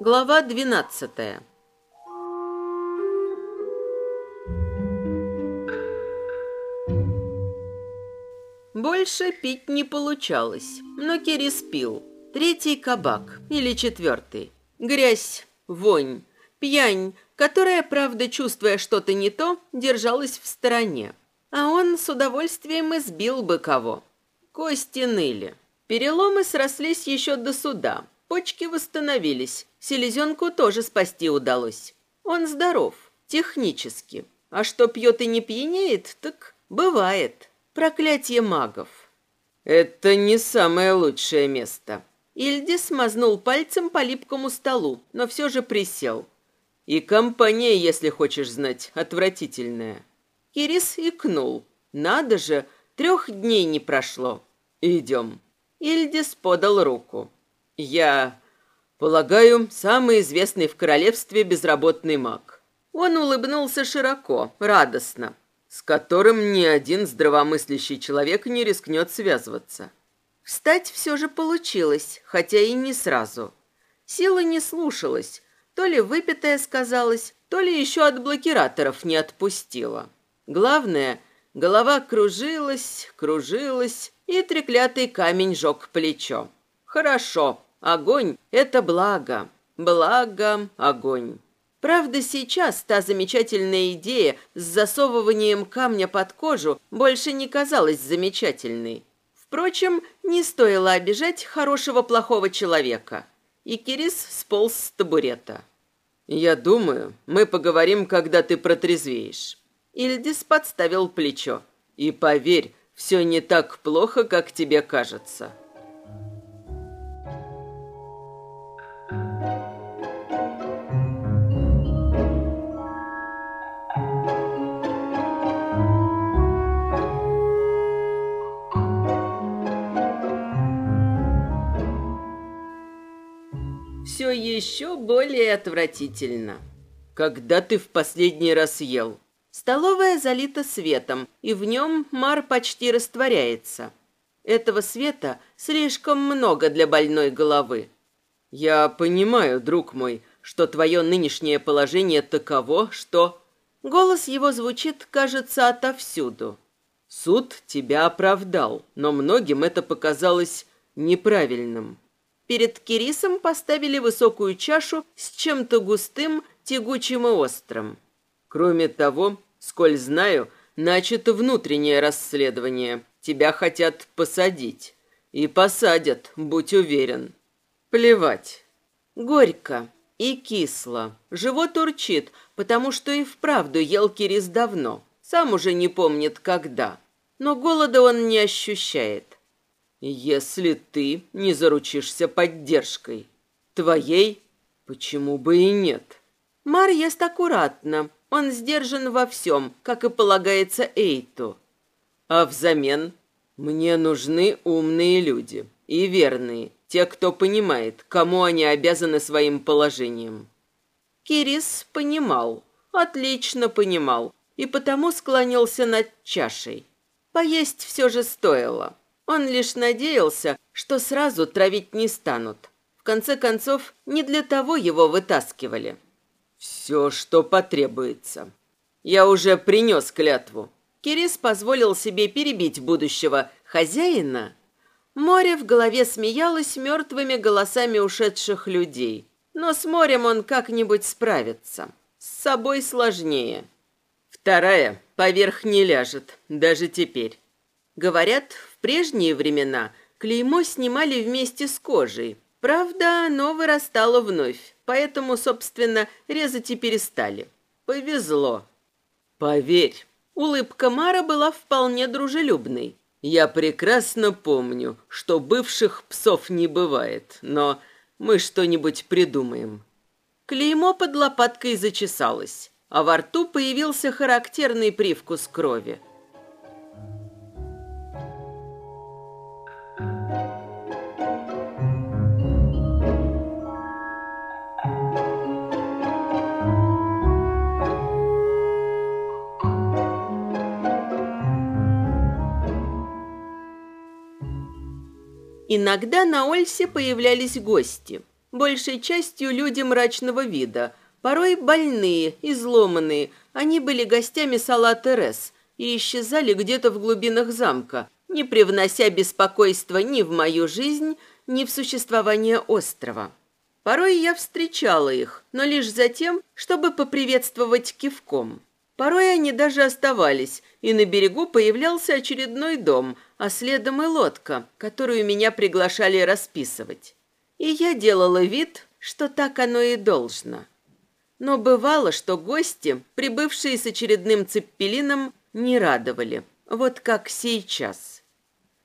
Глава двенадцатая Больше пить не получалось, но Кирис пил. Третий кабак или четвертый. Грязь, вонь, пьянь, которая, правда, чувствуя что-то не то, держалась в стороне. А он с удовольствием избил бы кого. Кости ныли. Переломы срослись еще до суда. Почки восстановились. Селезенку тоже спасти удалось. Он здоров, технически. А что пьет и не пьянеет, так бывает. Проклятие магов. Это не самое лучшее место. Ильди смазнул пальцем по липкому столу, но все же присел. И компания, если хочешь знать, отвратительная. Кирис икнул. Надо же, трех дней не прошло. Идем. Ильдис подал руку. Я, полагаю, самый известный в королевстве безработный маг. Он улыбнулся широко, радостно с которым ни один здравомыслящий человек не рискнет связываться. Встать все же получилось, хотя и не сразу. Сила не слушалась, то ли выпитая сказалась, то ли еще от блокираторов не отпустила. Главное, голова кружилась, кружилась, и треклятый камень жег плечо. Хорошо, огонь — это благо. Благо, огонь. Правда, сейчас та замечательная идея с засовыванием камня под кожу больше не казалась замечательной. Впрочем, не стоило обижать хорошего плохого человека. И Кирис сполз с табурета. «Я думаю, мы поговорим, когда ты протрезвеешь». Ильдис подставил плечо. «И поверь, все не так плохо, как тебе кажется». Еще более отвратительно. Когда ты в последний раз ел? Столовая залита светом, и в нем мар почти растворяется. Этого света слишком много для больной головы. Я понимаю, друг мой, что твое нынешнее положение таково, что... Голос его звучит, кажется, отовсюду. Суд тебя оправдал, но многим это показалось неправильным. Перед Кирисом поставили высокую чашу с чем-то густым, тягучим и острым. Кроме того, сколь знаю, начато внутреннее расследование. Тебя хотят посадить. И посадят, будь уверен. Плевать. Горько и кисло. Живот урчит, потому что и вправду ел Кирис давно. Сам уже не помнит, когда. Но голода он не ощущает. Если ты не заручишься поддержкой. Твоей? Почему бы и нет? Мар ест аккуратно. Он сдержан во всем, как и полагается Эйту. А взамен мне нужны умные люди и верные, те, кто понимает, кому они обязаны своим положением. Кирис понимал, отлично понимал, и потому склонился над чашей. Поесть все же стоило. Он лишь надеялся, что сразу травить не станут. В конце концов, не для того его вытаскивали. «Все, что потребуется. Я уже принес клятву». Кирис позволил себе перебить будущего хозяина. Море в голове смеялось мертвыми голосами ушедших людей. Но с морем он как-нибудь справится. С собой сложнее. Вторая поверх не ляжет, даже теперь. Говорят, прежние времена клеймо снимали вместе с кожей. Правда, оно вырастало вновь, поэтому, собственно, резать и перестали. Повезло. Поверь, улыбка Мара была вполне дружелюбной. Я прекрасно помню, что бывших псов не бывает, но мы что-нибудь придумаем. Клеймо под лопаткой зачесалось, а во рту появился характерный привкус крови. Иногда на Ольсе появлялись гости, большей частью люди мрачного вида, порой больные, изломанные. Они были гостями сала Терес и исчезали где-то в глубинах замка, не привнося беспокойства ни в мою жизнь, ни в существование острова. Порой я встречала их, но лишь за тем, чтобы поприветствовать кивком. Порой они даже оставались, и на берегу появлялся очередной дом, а следом и лодка, которую меня приглашали расписывать. И я делала вид, что так оно и должно. Но бывало, что гости, прибывшие с очередным цеппелином, не радовали, вот как сейчас.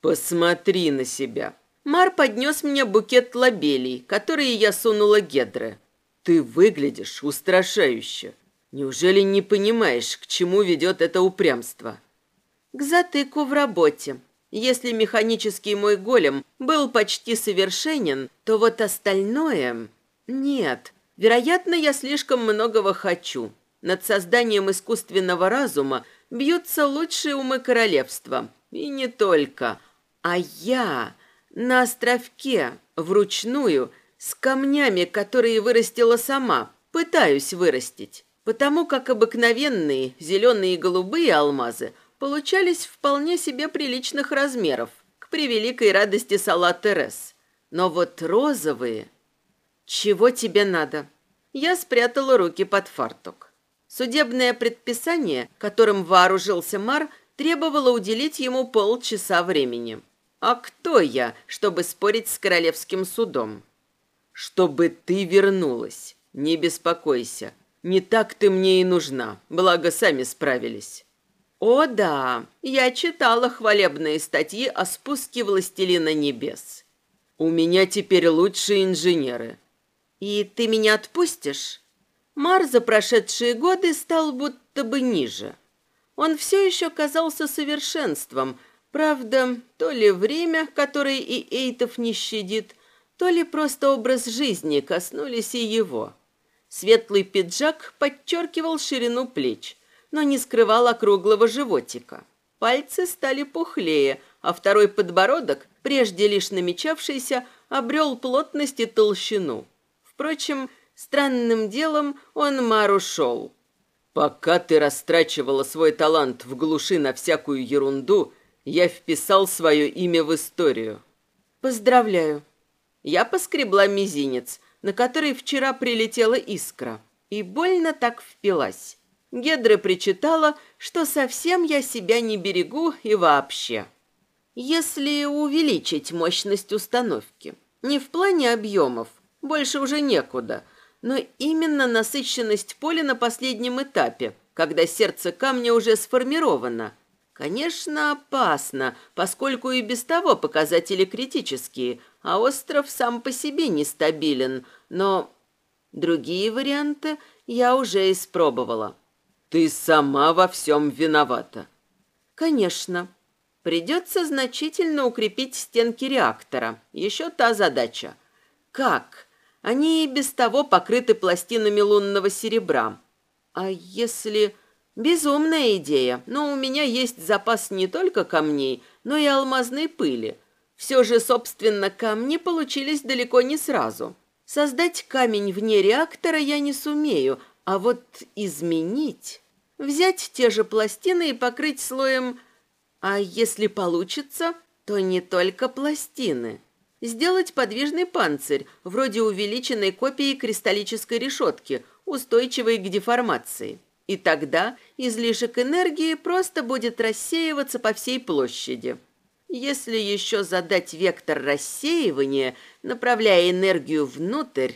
«Посмотри на себя!» Мар поднес мне букет лабелей, которые я сунула Гедре. «Ты выглядишь устрашающе. Неужели не понимаешь, к чему ведет это упрямство? К затыку в работе. Если механический мой голем был почти совершенен, то вот остальное... Нет, вероятно, я слишком многого хочу. Над созданием искусственного разума бьются лучшие умы королевства. И не только. А я на островке, вручную, с камнями, которые вырастила сама, пытаюсь вырастить потому как обыкновенные зеленые и голубые алмазы получались вполне себе приличных размеров, к превеликой радости салат Терес. Но вот розовые... Чего тебе надо? Я спрятала руки под фартук. Судебное предписание, которым вооружился Мар, требовало уделить ему полчаса времени. А кто я, чтобы спорить с королевским судом? Чтобы ты вернулась. Не беспокойся. Не так ты мне и нужна, благо сами справились. О да, я читала хвалебные статьи о спуске властелина небес. У меня теперь лучшие инженеры. И ты меня отпустишь? Мар за прошедшие годы стал будто бы ниже. Он все еще казался совершенством, правда, то ли время, которое и Эйтов не щадит, то ли просто образ жизни коснулись и его. Светлый пиджак подчеркивал ширину плеч, но не скрывал округлого животика. Пальцы стали пухлее, а второй подбородок, прежде лишь намечавшийся, обрел плотность и толщину. Впрочем, странным делом он Мару шел. «Пока ты растрачивала свой талант в глуши на всякую ерунду, я вписал свое имя в историю». «Поздравляю». Я поскребла мизинец – на который вчера прилетела искра, и больно так впилась. Гедра причитала, что совсем я себя не берегу и вообще. Если увеличить мощность установки, не в плане объемов, больше уже некуда, но именно насыщенность поля на последнем этапе, когда сердце камня уже сформировано. Конечно, опасно, поскольку и без того показатели критические, а остров сам по себе нестабилен, но другие варианты я уже испробовала. Ты сама во всем виновата. Конечно. Придется значительно укрепить стенки реактора. Еще та задача. Как? Они и без того покрыты пластинами лунного серебра. А если... Безумная идея, но у меня есть запас не только камней, но и алмазной пыли – все же, собственно, камни получились далеко не сразу. Создать камень вне реактора я не сумею, а вот изменить... Взять те же пластины и покрыть слоем... А если получится, то не только пластины. Сделать подвижный панцирь, вроде увеличенной копии кристаллической решетки, устойчивой к деформации. И тогда излишек энергии просто будет рассеиваться по всей площади. Если еще задать вектор рассеивания, направляя энергию внутрь...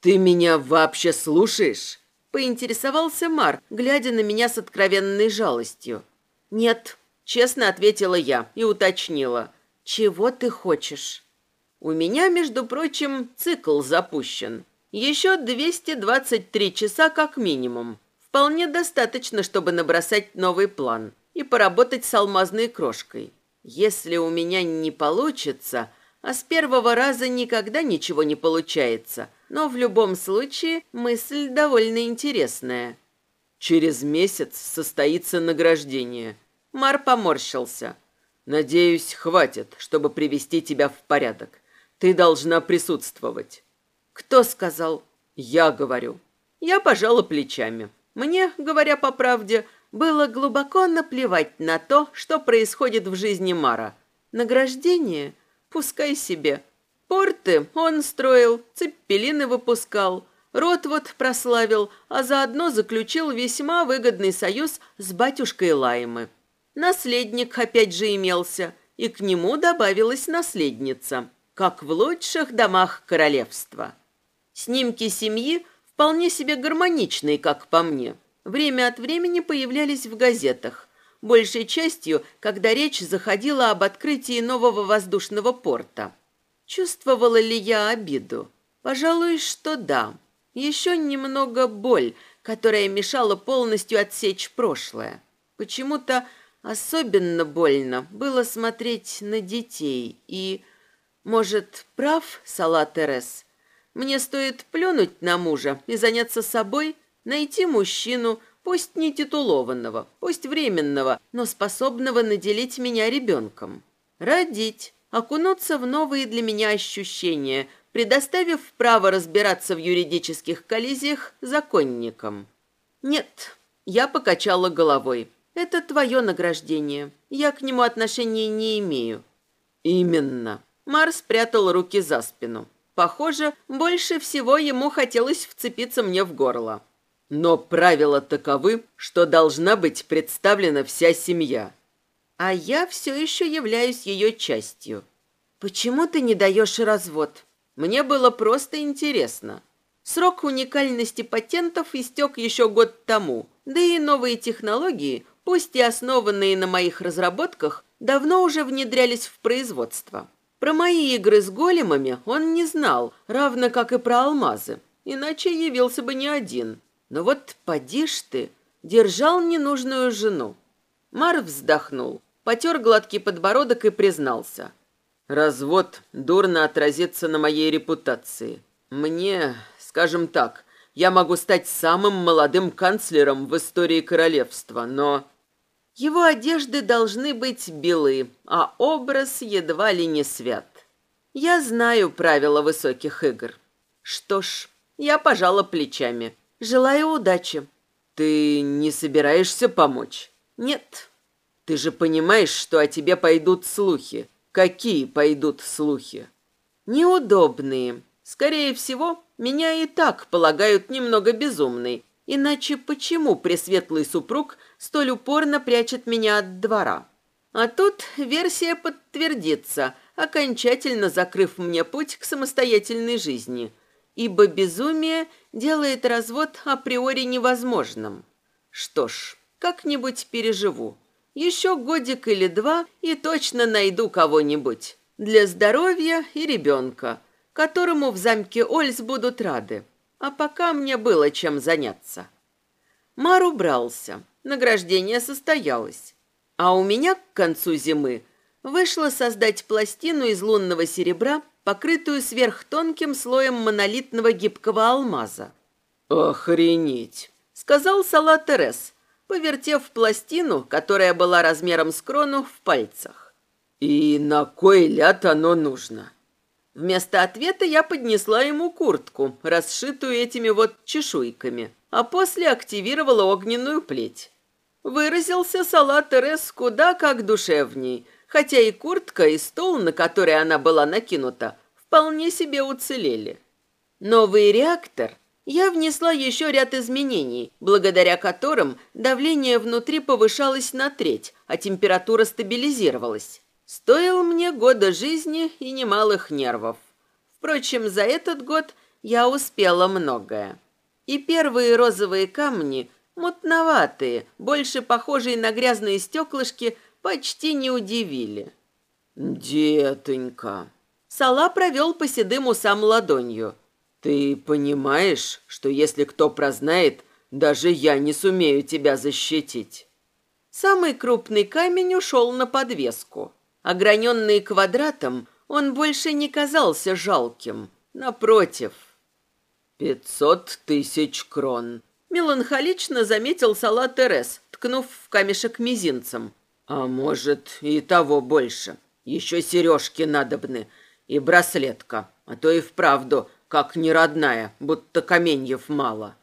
«Ты меня вообще слушаешь?» Поинтересовался Мар, глядя на меня с откровенной жалостью. «Нет», — честно ответила я и уточнила. «Чего ты хочешь?» «У меня, между прочим, цикл запущен. Еще 223 часа как минимум. Вполне достаточно, чтобы набросать новый план и поработать с алмазной крошкой. Если у меня не получится, а с первого раза никогда ничего не получается, но в любом случае мысль довольно интересная. Через месяц состоится награждение. Мар поморщился. Надеюсь, хватит, чтобы привести тебя в порядок. Ты должна присутствовать. Кто сказал? Я говорю. Я пожала плечами. Мне, говоря по правде, было глубоко наплевать на то, что происходит в жизни Мара. Награждение? Пускай себе. Порты он строил, цеппелины выпускал, рот вот прославил, а заодно заключил весьма выгодный союз с батюшкой Лаймы. Наследник опять же имелся, и к нему добавилась наследница, как в лучших домах королевства. Снимки семьи вполне себе гармоничные, как по мне. Время от времени появлялись в газетах, большей частью, когда речь заходила об открытии нового воздушного порта. Чувствовала ли я обиду? Пожалуй, что да. Еще немного боль, которая мешала полностью отсечь прошлое. Почему-то особенно больно было смотреть на детей и... Может, прав Сала Терес? Мне стоит плюнуть на мужа и заняться собой, найти мужчину, пусть не титулованного, пусть временного, но способного наделить меня ребенком. Родить, окунуться в новые для меня ощущения – предоставив право разбираться в юридических коллизиях законникам. «Нет», — я покачала головой, — «это твое награждение. Я к нему отношения не имею». «Именно». Марс спрятал руки за спину. Похоже, больше всего ему хотелось вцепиться мне в горло. «Но правила таковы, что должна быть представлена вся семья». «А я все еще являюсь ее частью». «Почему ты не даешь развод?» Мне было просто интересно. Срок уникальности патентов истек еще год тому, да и новые технологии, пусть и основанные на моих разработках, давно уже внедрялись в производство. Про мои игры с големами он не знал, равно как и про алмазы, иначе явился бы не один. Но вот поди ж ты, держал ненужную жену. Мар вздохнул, потер гладкий подбородок и признался – Развод дурно отразится на моей репутации. Мне, скажем так, я могу стать самым молодым канцлером в истории королевства, но... Его одежды должны быть белы, а образ едва ли не свят. Я знаю правила высоких игр. Что ж, я пожала плечами. Желаю удачи. Ты не собираешься помочь? Нет. Ты же понимаешь, что о тебе пойдут слухи. Какие пойдут слухи? Неудобные. Скорее всего, меня и так полагают немного безумной. Иначе почему пресветлый супруг столь упорно прячет меня от двора? А тут версия подтвердится, окончательно закрыв мне путь к самостоятельной жизни, ибо безумие делает развод априори невозможным. Что ж, как-нибудь переживу. Еще годик или два и точно найду кого-нибудь. Для здоровья и ребенка, которому в замке Ольс будут рады. А пока мне было чем заняться. Мар убрался. Награждение состоялось. А у меня к концу зимы вышло создать пластину из лунного серебра, покрытую сверхтонким слоем монолитного гибкого алмаза. «Охренеть!» — сказал Салат Терес, повертев пластину, которая была размером с крону, в пальцах. «И на кой ляд оно нужно?» Вместо ответа я поднесла ему куртку, расшитую этими вот чешуйками, а после активировала огненную плеть. Выразился салат Терес куда как душевней, хотя и куртка, и стол, на который она была накинута, вполне себе уцелели. Новый реактор я внесла еще ряд изменений, благодаря которым давление внутри повышалось на треть, а температура стабилизировалась. Стоил мне года жизни и немалых нервов. Впрочем, за этот год я успела многое. И первые розовые камни, мутноватые, больше похожие на грязные стеклышки, почти не удивили. «Детонька!» Сала провел по седым усам ладонью. «Ты понимаешь, что если кто прознает, даже я не сумею тебя защитить?» Самый крупный камень ушел на подвеску. Ограненный квадратом, он больше не казался жалким. Напротив. «Пятьсот тысяч крон», — меланхолично заметил Салат Терес, ткнув в камешек мизинцем. А может, и того больше. Еще сережки надобны и браслетка, а то и вправду, как неродная, будто каменьев мало.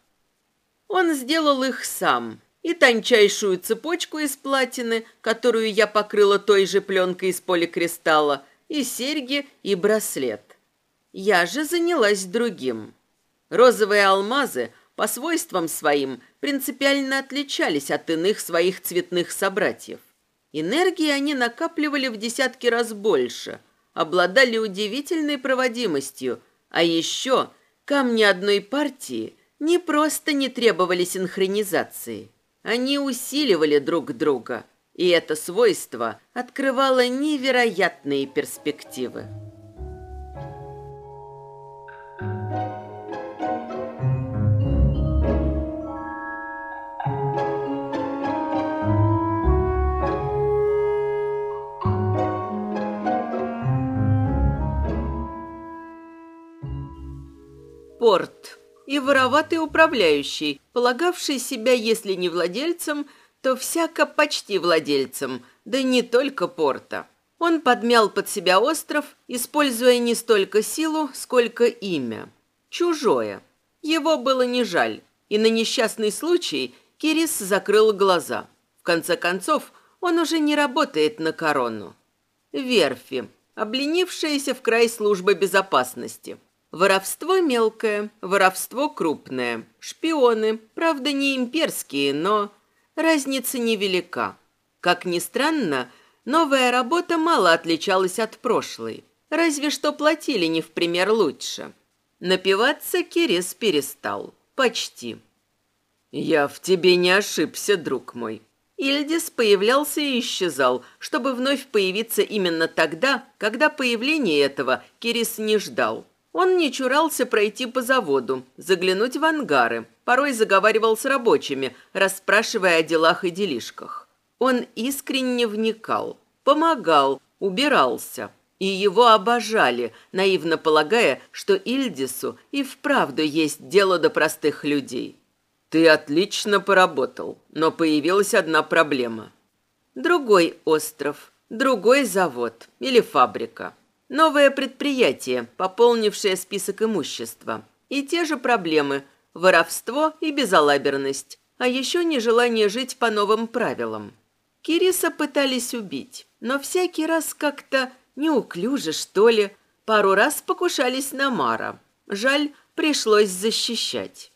Он сделал их сам, и тончайшую цепочку из платины, которую я покрыла той же пленкой из поликристалла, и серьги, и браслет. Я же занялась другим. Розовые алмазы по свойствам своим принципиально отличались от иных своих цветных собратьев. Энергии они накапливали в десятки раз больше, обладали удивительной проводимостью, а еще камни одной партии не просто не требовали синхронизации, они усиливали друг друга, и это свойство открывало невероятные перспективы. Порт и вороватый управляющий, полагавший себя, если не владельцем, то всяко почти владельцем, да не только порта. Он подмял под себя остров, используя не столько силу, сколько имя. Чужое. Его было не жаль, и на несчастный случай Кирис закрыл глаза. В конце концов, он уже не работает на корону. Верфи, обленившаяся в край службы безопасности – Воровство мелкое, воровство крупное. Шпионы, правда, не имперские, но разница невелика. Как ни странно, новая работа мало отличалась от прошлой. Разве что платили не в пример лучше. Напиваться Кирис перестал. Почти. «Я в тебе не ошибся, друг мой». Ильдис появлялся и исчезал, чтобы вновь появиться именно тогда, когда появление этого Кирис не ждал. Он не чурался пройти по заводу, заглянуть в ангары, порой заговаривал с рабочими, расспрашивая о делах и делишках. Он искренне вникал, помогал, убирался. И его обожали, наивно полагая, что Ильдису и вправду есть дело до простых людей. «Ты отлично поработал, но появилась одна проблема». Другой остров, другой завод или фабрика. Новое предприятие, пополнившее список имущества. И те же проблемы – воровство и безалаберность, а еще нежелание жить по новым правилам. Кириса пытались убить, но всякий раз как-то неуклюже, что ли. Пару раз покушались на Мара. Жаль, пришлось защищать.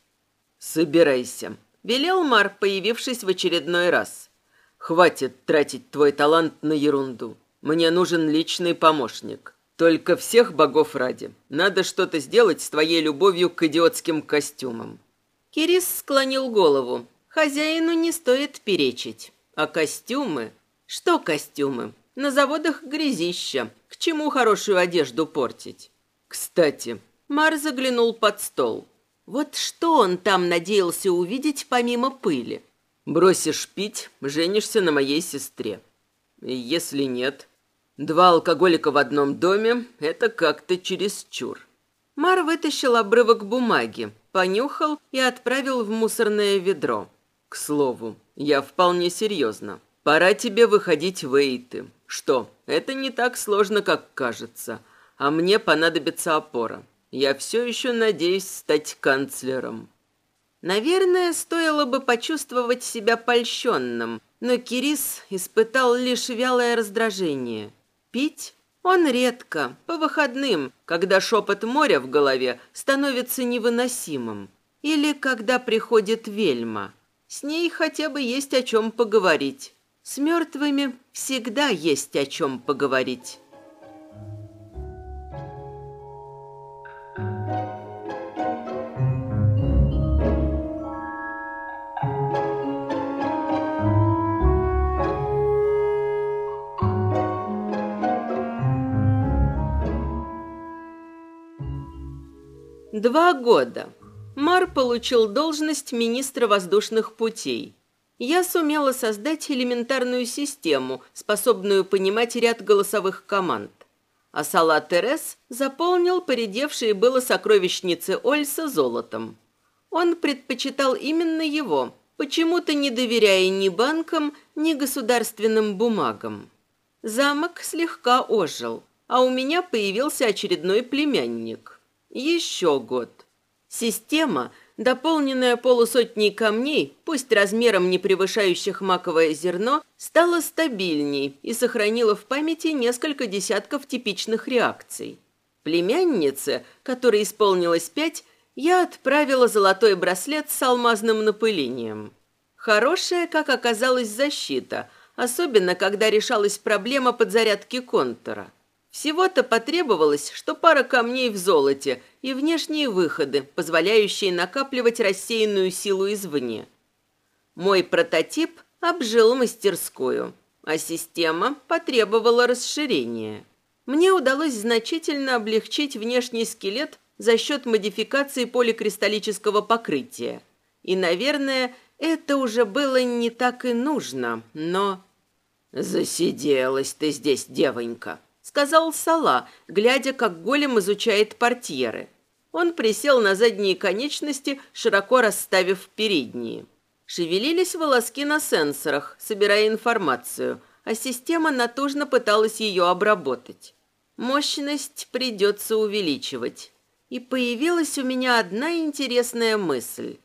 «Собирайся», – велел Мар, появившись в очередной раз. «Хватит тратить твой талант на ерунду. Мне нужен личный помощник. Только всех богов ради. Надо что-то сделать с твоей любовью к идиотским костюмам. Кирис склонил голову. Хозяину не стоит перечить. А костюмы? Что костюмы? На заводах грязища. К чему хорошую одежду портить? Кстати, Мар заглянул под стол. Вот что он там надеялся увидеть помимо пыли? Бросишь пить, женишься на моей сестре. Если нет, Два алкоголика в одном доме – это как-то чересчур. Мар вытащил обрывок бумаги, понюхал и отправил в мусорное ведро. К слову, я вполне серьезно. Пора тебе выходить в эйты. Что, это не так сложно, как кажется. А мне понадобится опора. Я все еще надеюсь стать канцлером. Наверное, стоило бы почувствовать себя польщенным, но Кирис испытал лишь вялое раздражение – Пить он редко, по выходным, когда шепот моря в голове становится невыносимым. Или когда приходит вельма. С ней хотя бы есть о чем поговорить. С мертвыми всегда есть о чем поговорить. Два года. Мар получил должность министра воздушных путей. Я сумела создать элементарную систему, способную понимать ряд голосовых команд. А Салат Терес заполнил поредевшие было сокровищницы Ольса золотом. Он предпочитал именно его, почему-то не доверяя ни банкам, ни государственным бумагам. Замок слегка ожил, а у меня появился очередной племянник. Еще год. Система, дополненная полусотней камней, пусть размером не превышающих маковое зерно, стала стабильней и сохранила в памяти несколько десятков типичных реакций. Племяннице, которой исполнилось пять, я отправила золотой браслет с алмазным напылением. Хорошая, как оказалось, защита, особенно когда решалась проблема подзарядки контура. Всего-то потребовалось, что пара камней в золоте и внешние выходы, позволяющие накапливать рассеянную силу извне. Мой прототип обжил мастерскую, а система потребовала расширения. Мне удалось значительно облегчить внешний скелет за счет модификации поликристаллического покрытия. И, наверное, это уже было не так и нужно, но... «Засиделась ты здесь, девонька», — сказал Сала, глядя, как голем изучает портьеры. Он присел на задние конечности, широко расставив передние. Шевелились волоски на сенсорах, собирая информацию, а система натужно пыталась ее обработать. Мощность придется увеличивать. И появилась у меня одна интересная мысль.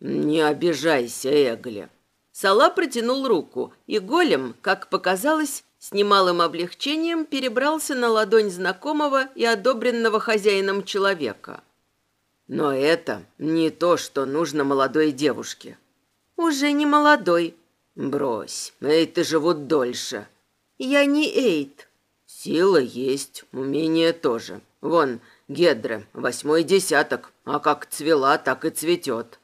«Не обижайся, Эгли». Сала протянул руку, и голем, как показалось, с немалым облегчением перебрался на ладонь знакомого и одобренного хозяином человека. Но это не то, что нужно молодой девушке. Уже не молодой. Брось, эйты живут дольше. Я не эйт. Сила есть, умение тоже. Вон, Гедра, восьмой десяток, а как цвела, так и цветет.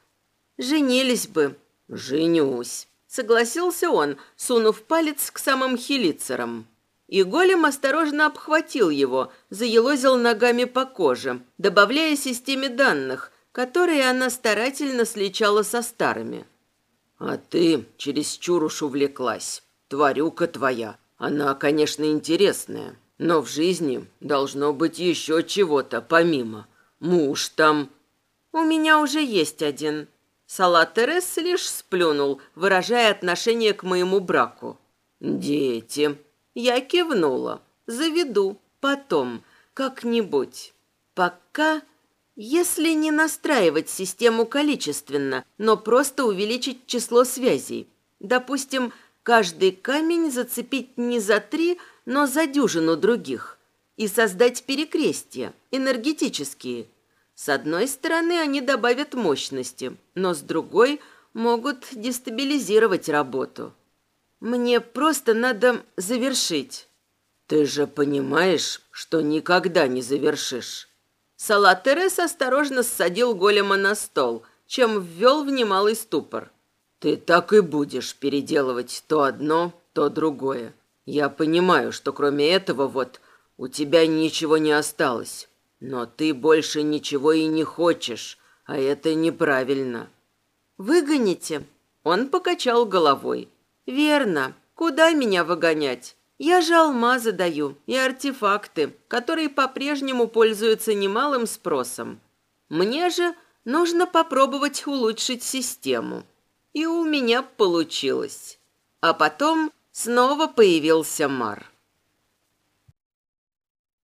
Женились бы. Женюсь. Согласился он, сунув палец к самым хилицерам. И голем осторожно обхватил его, заелозил ногами по коже, добавляя системе данных, которые она старательно сличала со старыми. «А ты чересчур уж увлеклась. Тварюка твоя. Она, конечно, интересная, но в жизни должно быть еще чего-то помимо. Муж там...» «У меня уже есть один», Салат Терес лишь сплюнул, выражая отношение к моему браку. «Дети». Я кивнула. «Заведу. Потом. Как-нибудь. Пока...» Если не настраивать систему количественно, но просто увеличить число связей. Допустим, каждый камень зацепить не за три, но за дюжину других. И создать перекрестия, энергетические – с одной стороны, они добавят мощности, но с другой могут дестабилизировать работу. Мне просто надо завершить. Ты же понимаешь, что никогда не завершишь. Салат Терес осторожно ссадил голема на стол, чем ввел в немалый ступор. Ты так и будешь переделывать то одно, то другое. Я понимаю, что кроме этого вот у тебя ничего не осталось. Но ты больше ничего и не хочешь, а это неправильно. Выгоните? Он покачал головой. Верно. Куда меня выгонять? Я же алмазы даю и артефакты, которые по-прежнему пользуются немалым спросом. Мне же нужно попробовать улучшить систему. И у меня получилось. А потом снова появился Мар.